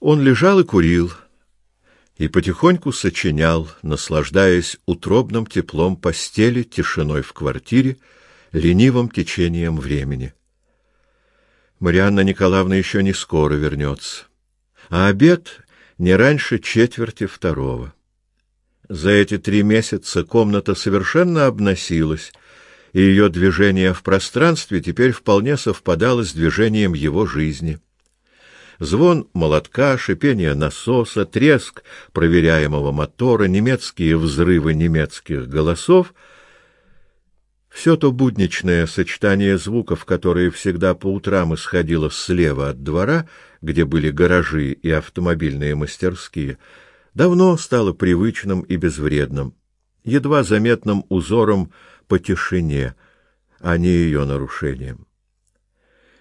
Он лежал и курил, и потихоньку сочинял, наслаждаясь утробным теплом постели, тишиной в квартире, ленивым течением времени. Марианна Николаевна еще не скоро вернется, а обед не раньше четверти второго. За эти три месяца комната совершенно обносилась, и ее движение в пространстве теперь вполне совпадало с движением его жизни. Звон молотка, шипение насоса, треск проверяемого мотора, немецкие взрывы немецких голосов — все то будничное сочетание звуков, которое всегда по утрам исходило слева от двора, где были гаражи и автомобильные мастерские, давно стало привычным и безвредным, едва заметным узором по тишине, а не ее нарушением.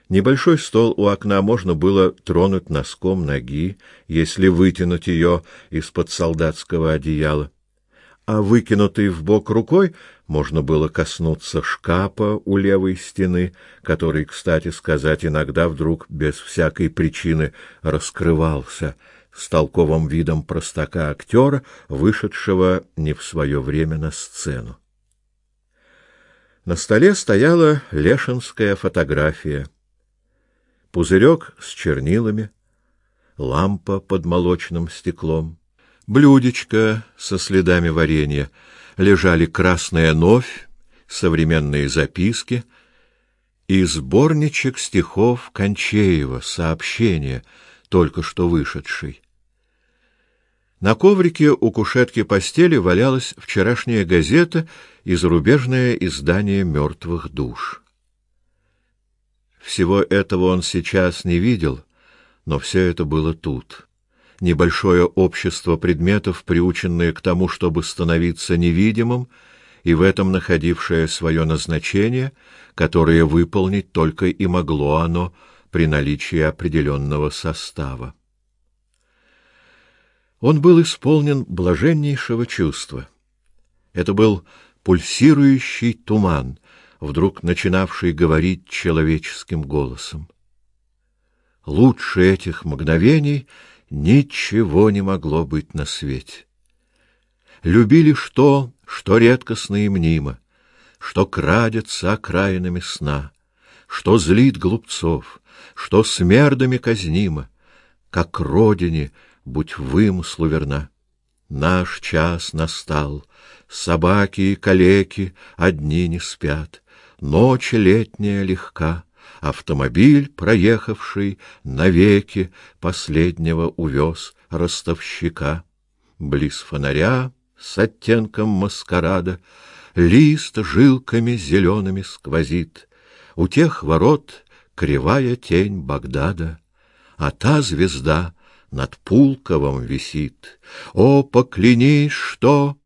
Небольшой стол у окна можно было тронуть носком ноги, если вытянуть ее из-под солдатского одеяла а выкинутой в бок рукой можно было коснуться шкафа у левой стены, который, кстати сказать, иногда вдруг без всякой причины раскрывался с толковым видом простака актера, вышедшего не в свое время на сцену. На столе стояла лешинская фотография. Пузырек с чернилами, лампа под молочным стеклом блюдечко со следами варенья, лежали красная новь, современные записки и сборничек стихов Кончеева, сообщения, только что вышедший. На коврике у кушетки постели валялась вчерашняя газета и зарубежное издание «Мертвых душ». Всего этого он сейчас не видел, но все это было тут небольшое общество предметов, приученное к тому, чтобы становиться невидимым, и в этом находившее свое назначение, которое выполнить только и могло оно при наличии определенного состава. Он был исполнен блаженнейшего чувства. Это был пульсирующий туман, вдруг начинавший говорить человеческим голосом. Лучше этих мгновений — ничего не могло быть на свете. Любили что, что редкостно и мнимо, что крадется окраинами сна, что злит глупцов, что смердами казнимо, как родине, будь вымыслу верна. Наш час настал, собаки и калеки одни не спят, ночь летняя легка — Автомобиль, проехавший навеки, последнего увез ростовщика. Близ фонаря с оттенком маскарада лист жилками зелеными сквозит. У тех ворот кривая тень Багдада, а та звезда над Пулковым висит. О, поклянись, что